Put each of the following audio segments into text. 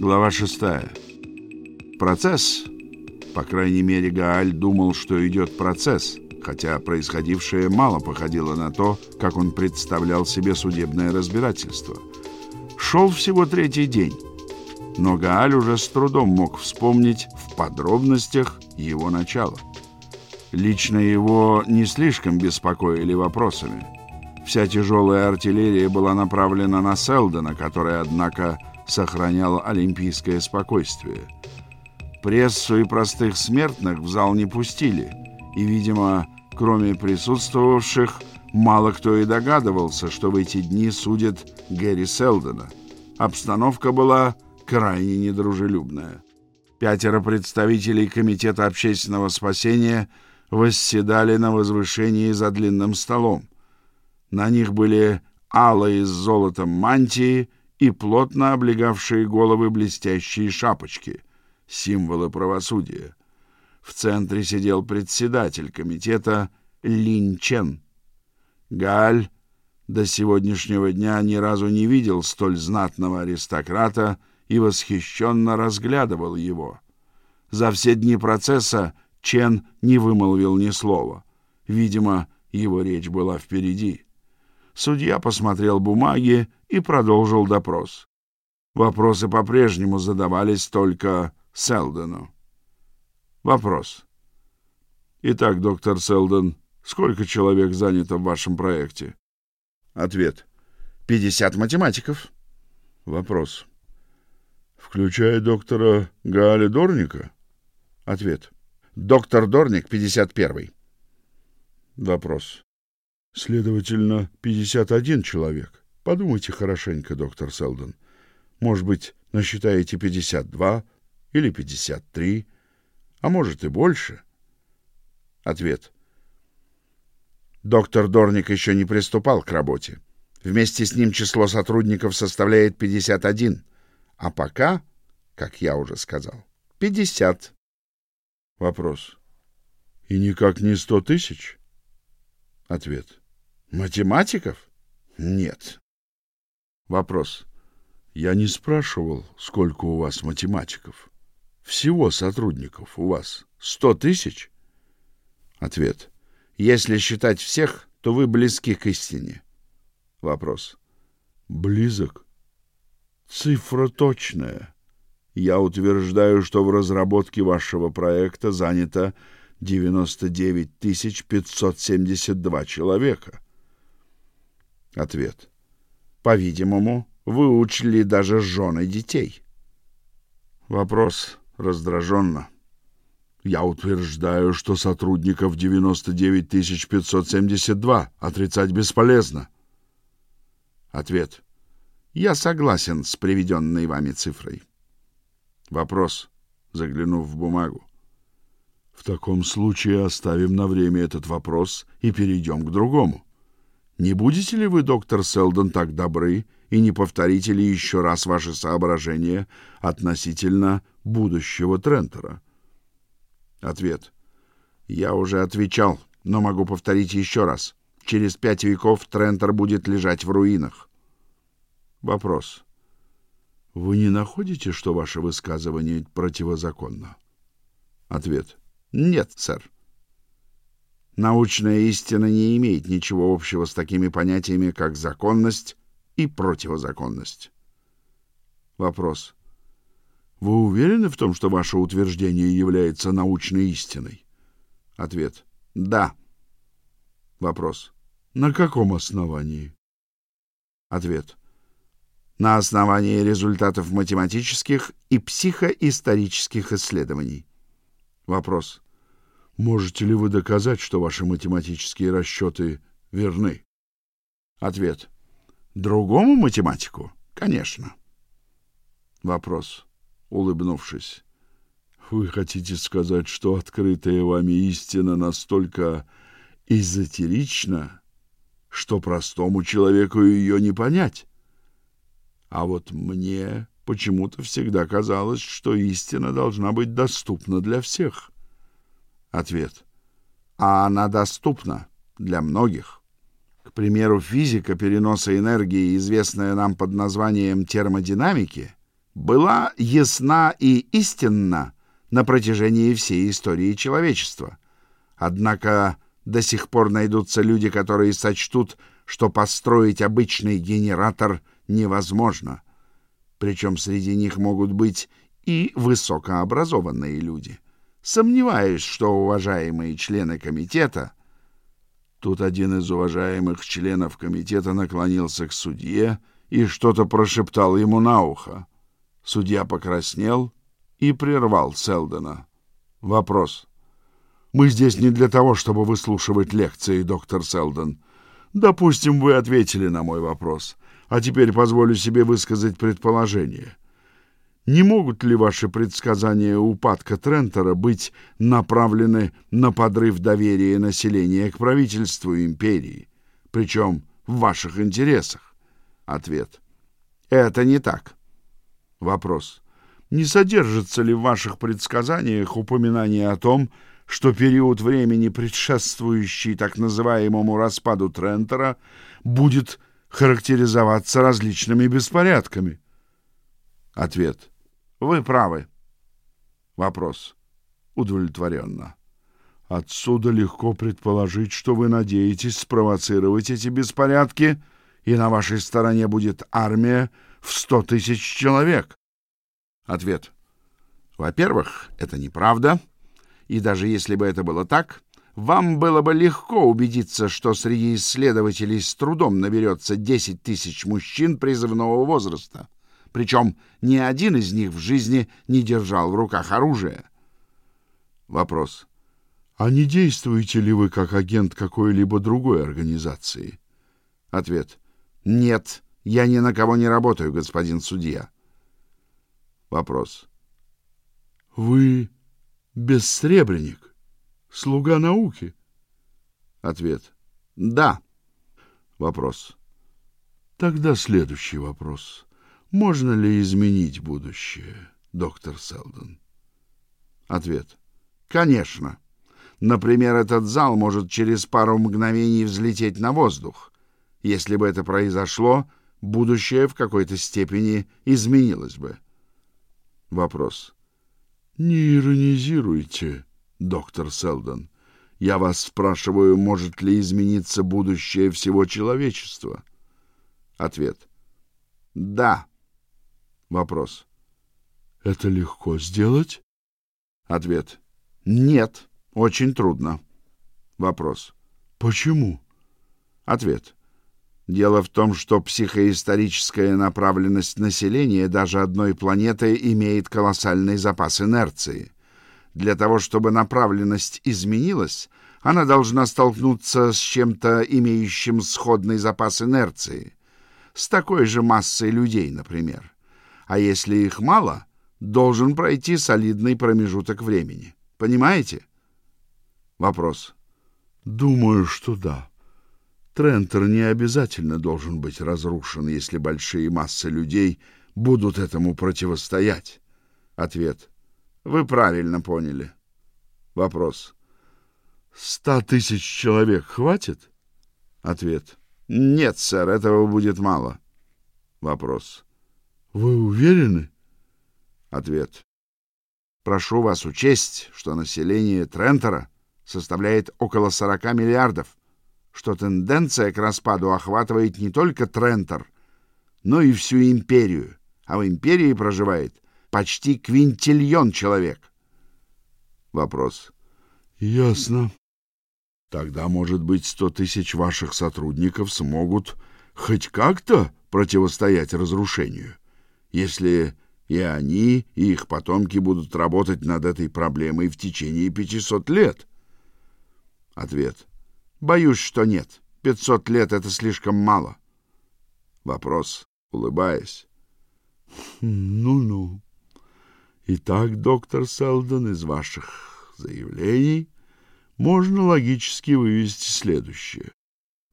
Глава шестая. Процесс. По крайней мере, Гааль думал, что идет процесс, хотя происходившее мало походило на то, как он представлял себе судебное разбирательство. Шел всего третий день, но Гааль уже с трудом мог вспомнить в подробностях его начало. Лично его не слишком беспокоили вопросами. Вся тяжелая артиллерия была направлена на Селдона, который, однако, сохранял олимпийское спокойствие. Прессу и простых смертных в зал не пустили, и, видимо, кроме присутствовавших, мало кто и догадывался, что в эти дни судят Гэри Селдона. Обстановка была крайне недружелюбная. Пятеро представителей Комитета общественного спасения восседали на возвышении за длинным столом. На них были алые с золотом мантии и плотно облегавшие головы блестящие шапочки, символы правосудия. В центре сидел председатель комитета Лин Чен. Галь до сегодняшнего дня ни разу не видел столь знатного аристократа и восхищенно разглядывал его. За все дни процесса Чен не вымолвил ни слова. Видимо, его речь была впереди. Судья посмотрел бумаги и продолжил допрос. Вопросы по-прежнему задавались только Селдону. Вопрос. Итак, доктор Селдон, сколько человек занято в вашем проекте? Ответ. 50 математиков. Вопрос. Включая доктора Гаали Дорника? Ответ. Доктор Дорник 51. Вопрос. Следовательно, 51 человек. Подумайте хорошенько, доктор Селдон. Может быть, насчитаете 52 или 53, а может и больше. Ответ. Доктор Дорник еще не приступал к работе. Вместе с ним число сотрудников составляет 51, а пока, как я уже сказал, 50. Вопрос. И никак не 100 тысяч? Ответ. Математиков? Нет. Вопрос. Я не спрашивал, сколько у вас математиков. Всего сотрудников у вас сто тысяч? Ответ. Если считать всех, то вы близки к истине. Вопрос. Близок? Цифра точная. Я утверждаю, что в разработке вашего проекта занято 99 572 человека. Ответ. По-видимому, вы учли даже жены детей. Вопрос раздраженно. Я утверждаю, что сотрудников 99 572 отрицать бесполезно. Ответ. Я согласен с приведенной вами цифрой. Вопрос, заглянув в бумагу. В таком случае оставим на время этот вопрос и перейдем к другому. Не будете ли вы, доктор Селдон, так добры и не повторите ли еще раз ваши соображения относительно будущего Трентера? Ответ. Я уже отвечал, но могу повторить еще раз. Через пять веков Трентер будет лежать в руинах. Вопрос. Вы не находите, что ваше высказывание противозаконно? Ответ. Нет, сэр. Научная истина не имеет ничего общего с такими понятиями, как законность и противозаконность. Вопрос. Вы уверены в том, что ваше утверждение является научной истиной? Ответ. Да. Вопрос. На каком основании? Ответ. На основании результатов математических и психоисторических исследований. Вопрос. Можете ли вы доказать, что ваши математические расчеты верны? Ответ. Другому математику? Конечно. Вопрос, улыбнувшись. Вы хотите сказать, что открытая вами истина настолько эзотерична, что простому человеку ее не понять? А вот мне почему-то всегда казалось, что истина должна быть доступна для всех. Ответ. А она доступна для многих. К примеру, физика переноса энергии, известная нам под названием термодинамики, была ясна и истинна на протяжении всей истории человечества. Однако до сих пор найдутся люди, которые сочтут, что построить обычный генератор невозможно. Причем среди них могут быть и высокообразованные люди. Сомневаюсь, что уважаемые члены комитета... Тут один из уважаемых членов комитета наклонился к судье и что-то прошептал ему на ухо. Судья покраснел и прервал Селдона. Вопрос. Мы здесь не для того, чтобы выслушивать лекции, доктор Селдон. Допустим, вы ответили на мой вопрос. А теперь позволю себе высказать предположение. Не могут ли ваши предсказания упадка Трентера быть направлены на подрыв доверия населения к правительству империи, причем в ваших интересах? Ответ. Это не так. Вопрос. Не содержится ли в ваших предсказаниях упоминание о том, что период времени, предшествующий так называемому распаду Трентера, будет характеризоваться различными беспорядками? Ответ. Вы правы. Вопрос. Удовлетворенно. Отсюда легко предположить, что вы надеетесь спровоцировать эти беспорядки, и на вашей стороне будет армия, в сто тысяч человек? Ответ. Во-первых, это неправда. И даже если бы это было так, вам было бы легко убедиться, что среди исследователей с трудом наберется 10 тысяч мужчин призывного возраста. Причем ни один из них в жизни не держал в руках оружие. Вопрос. А не действуете ли вы как агент какой-либо другой организации? Ответ. Нет. Я ни на кого не работаю, господин судья. Вопрос. Вы бессребренник, слуга науки? Ответ. Да. Вопрос. Тогда следующий вопрос. Можно ли изменить будущее, доктор Селдон? Ответ. Конечно. Например, этот зал может через пару мгновений взлететь на воздух. Если бы это произошло, будущее в какой-то степени изменилось бы. Вопрос. Не иронизируйте, доктор Селдон. Я вас спрашиваю, может ли измениться будущее всего человечества? Ответ. Да. Вопрос. Это легко сделать? Ответ. Нет, очень трудно. Вопрос. Почему? Ответ. Дело в том, что психоисторическая направленность населения даже одной планеты имеет колоссальный запас инерции. Для того, чтобы направленность изменилась, она должна столкнуться с чем-то, имеющим сходный запас инерции. С такой же массой людей, например. А если их мало, должен пройти солидный промежуток времени. Понимаете? Вопрос. Думаю, что да. Трентер не обязательно должен быть разрушен, если большие массы людей будут этому противостоять. Ответ. Вы правильно поняли. Вопрос. Ста тысяч человек хватит? Ответ. Нет, сэр, этого будет мало. Вопрос. Вы уверены? Ответ. Прошу вас учесть, что население Трентера составляет около 40 миллиардов что тенденция к распаду охватывает не только Трентер, но и всю империю, а в империи проживает почти квинтильон человек. Вопрос. Ясно. Тогда, может быть, сто тысяч ваших сотрудников смогут хоть как-то противостоять разрушению, если и они, и их потомки будут работать над этой проблемой в течение 500 лет? Ответ. Боюсь, что нет. Пятьсот лет — это слишком мало. Вопрос, улыбаясь. Ну-ну. Итак, доктор Селдон, из ваших заявлений можно логически вывести следующее.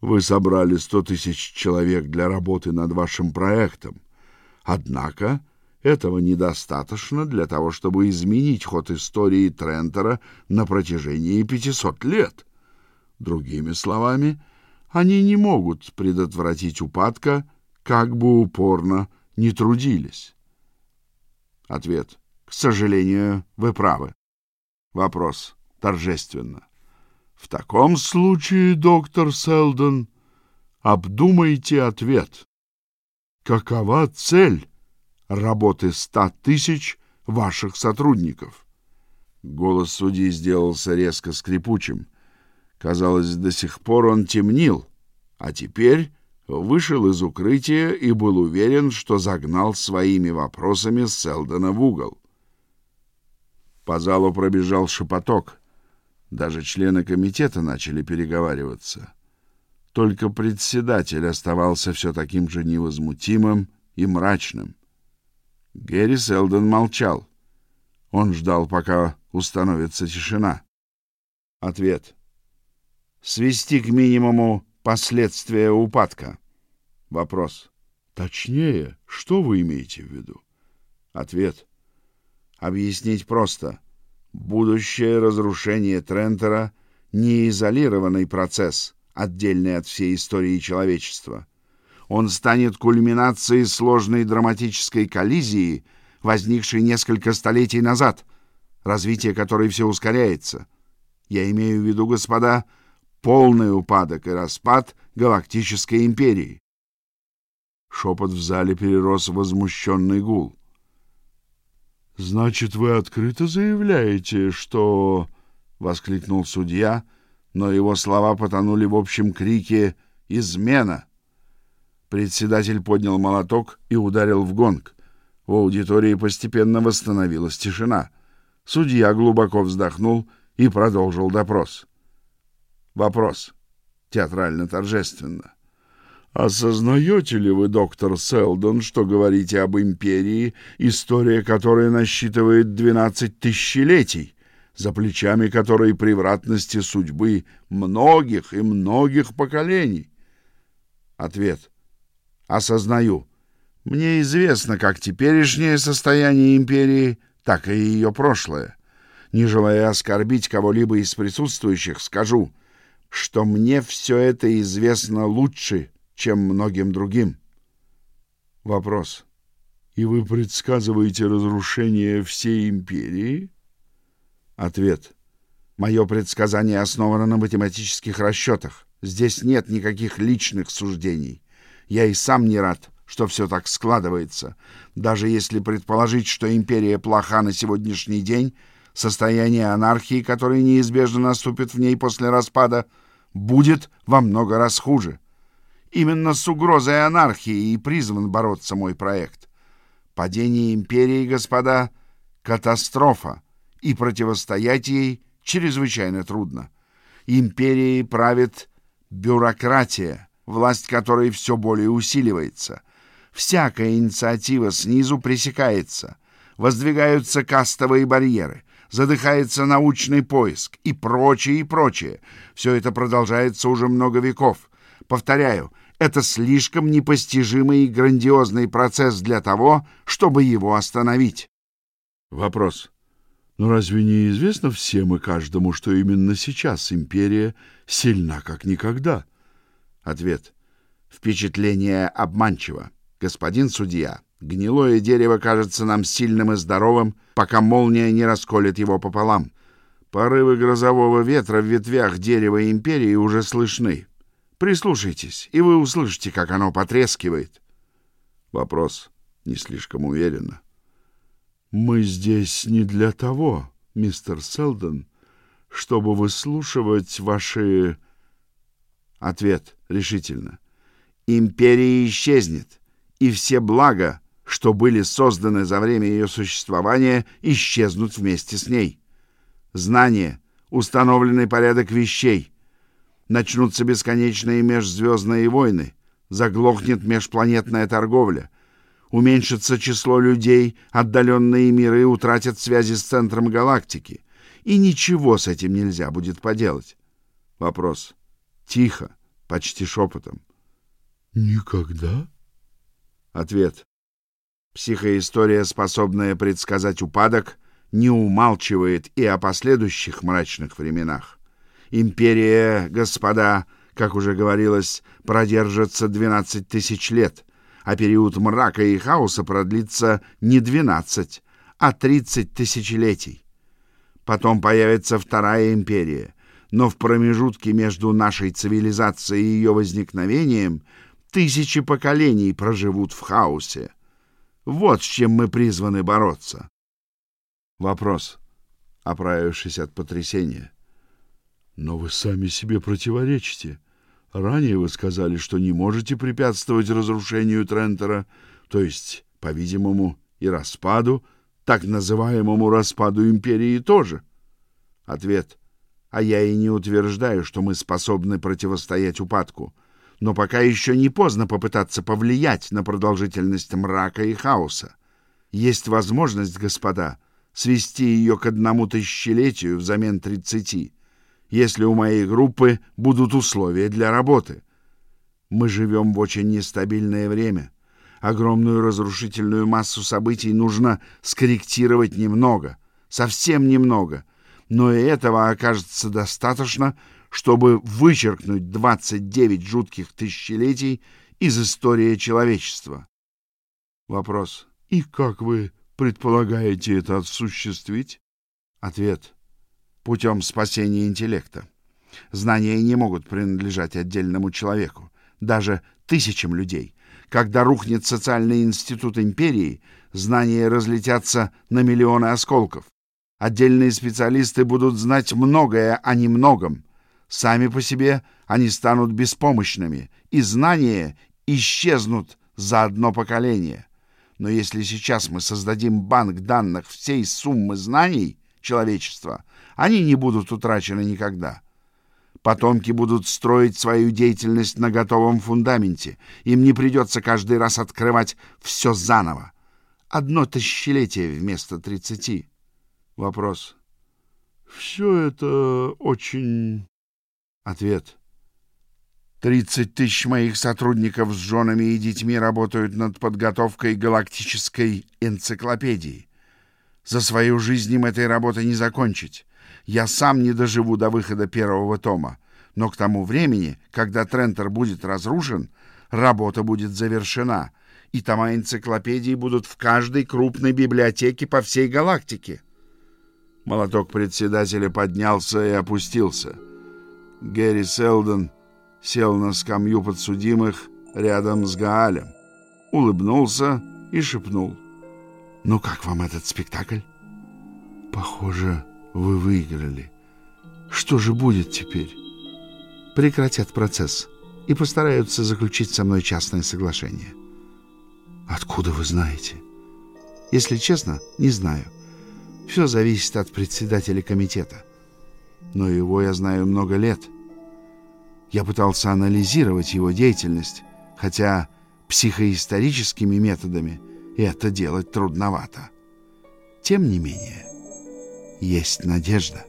Вы собрали сто тысяч человек для работы над вашим проектом. Однако этого недостаточно для того, чтобы изменить ход истории Трентера на протяжении пятисот лет. Другими словами, они не могут предотвратить упадка, как бы упорно не трудились. Ответ. К сожалению, вы правы. Вопрос. Торжественно. В таком случае, доктор Селдон, обдумайте ответ. Какова цель работы ста тысяч ваших сотрудников? Голос судьи сделался резко скрипучим. Казалось, до сих пор он темнил, а теперь вышел из укрытия и был уверен, что загнал своими вопросами Селдона в угол. По залу пробежал шепоток. Даже члены комитета начали переговариваться. Только председатель оставался все таким же невозмутимым и мрачным. Гэри Селдон молчал. Он ждал, пока установится тишина. Ответ. Свести к минимуму последствия упадка. Вопрос. Точнее, что вы имеете в виду? Ответ. Объяснить просто. Будущее разрушение Трентера — не изолированный процесс, отдельный от всей истории человечества. Он станет кульминацией сложной драматической коллизии, возникшей несколько столетий назад, развитие которой все ускоряется. Я имею в виду, господа, полный упадок и распад галактической империи. Шепот в зале перерос в возмущенный гул. Значит, вы открыто заявляете, что воскликнул судья, но его слова потонули в общем крике измена. Председатель поднял молоток и ударил в гонг. В аудитории постепенно восстановилась тишина. Судья глубоко вздохнул и продолжил допрос. Вопрос. Театрально торжественно. Осознаете ли вы, доктор Селдон, что говорите об империи, история которой насчитывает двенадцать тысячелетий, за плечами которой превратности судьбы многих и многих поколений? Ответ. Осознаю. Мне известно как теперешнее состояние империи, так и ее прошлое. Не желая оскорбить кого-либо из присутствующих, скажу, что мне все это известно лучше, чем многим другим. Вопрос. И вы предсказываете разрушение всей империи? Ответ. Мое предсказание основано на математических расчетах. Здесь нет никаких личных суждений. Я и сам не рад, что все так складывается. Даже если предположить, что империя плоха на сегодняшний день, состояние анархии, которое неизбежно наступит в ней после распада, будет во много раз хуже. Именно с угрозой анархии и призван бороться мой проект. Падение империи, господа, катастрофа, и противостоять ей чрезвычайно трудно. Империей правит бюрократия, власть которой все более усиливается. Всякая инициатива снизу пресекается, воздвигаются кастовые барьеры, задыхается научный поиск и прочее, и прочее. Все это продолжается уже много веков. Повторяю, это слишком непостижимый и грандиозный процесс для того, чтобы его остановить. Вопрос. Но разве не известно всем и каждому, что именно сейчас империя сильна как никогда? Ответ. Впечатление обманчиво. Господин судья, гнилое дерево кажется нам сильным и здоровым, пока молния не расколет его пополам. Порывы грозового ветра в ветвях дерева империи уже слышны. Прислушайтесь, и вы услышите, как оно потрескивает. Вопрос не слишком уверенно. Мы здесь не для того, мистер Селдон, чтобы выслушивать ваши Ответ решительно. Империя исчезнет, и все блага, что были созданы за время ее существования, исчезнут вместе с ней. Знание, установленный порядок вещей, начнутся бесконечные межзвездные войны, заглохнет межпланетная торговля, уменьшится число людей, отдаленные миры утратят связи с центром галактики, и ничего с этим нельзя будет поделать. Вопрос. Тихо, почти шепотом. Никогда? Ответ. Психоистория, способная предсказать упадок, не умалчивает и о последующих мрачных временах. Империя, господа, как уже говорилось, продержится 12 тысяч лет, а период мрака и хаоса продлится не 12, а 30 тысячелетий. Потом появится вторая империя, но в промежутке между нашей цивилизацией и ее возникновением тысячи поколений проживут в хаосе. Вот с чем мы призваны бороться. Вопрос, оправившись от потрясения. Но вы сами себе противоречите. Ранее вы сказали, что не можете препятствовать разрушению Трентера, то есть, по-видимому, и распаду, так называемому распаду империи тоже. Ответ: а я и не утверждаю, что мы способны противостоять упадку, но пока еще не поздно попытаться повлиять на продолжительность мрака и хаоса. Есть возможность, господа, свести ее к одному тысячелетию взамен тридцати если у моей группы будут условия для работы. Мы живем в очень нестабильное время. Огромную разрушительную массу событий нужно скорректировать немного, совсем немного, но и этого окажется достаточно, чтобы вычеркнуть 29 жутких тысячелетий из истории человечества. Вопрос. И как вы предполагаете это осуществить? Ответ путем спасения интеллекта. Знания не могут принадлежать отдельному человеку, даже тысячам людей. Когда рухнет социальный институт империи, знания разлетятся на миллионы осколков. Отдельные специалисты будут знать многое о немногом. Сами по себе они станут беспомощными, и знания исчезнут за одно поколение. Но если сейчас мы создадим банк данных всей суммы знаний человечества, они не будут утрачены никогда. Потомки будут строить свою деятельность на готовом фундаменте. Им не придется каждый раз открывать все заново. Одно тысячелетие вместо тридцати. Вопрос. Все это очень... Ответ. Тридцать тысяч моих сотрудников с женами и детьми работают над подготовкой галактической энциклопедии. За свою жизнь им этой работы не закончить. Я сам не доживу до выхода первого тома, но к тому времени, когда Трентер будет разрушен, работа будет завершена, и тома энциклопедии будут в каждой крупной библиотеке по всей галактике. Молоток председателя поднялся и опустился. Гэри Селдон сел на скамью подсудимых рядом с Гаалем, улыбнулся и шепнул. «Ну как вам этот спектакль?» «Похоже, вы выиграли. Что же будет теперь? Прекратят процесс и постараются заключить со мной частное соглашение. Откуда вы знаете? Если честно, не знаю. Все зависит от председателя комитета. Но его я знаю много лет. Я пытался анализировать его деятельность, хотя психоисторическими методами это делать трудновато. Тем не менее, есть надежда.